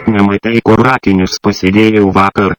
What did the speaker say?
Vietnamą tai kur akinius pasidėjau vakar.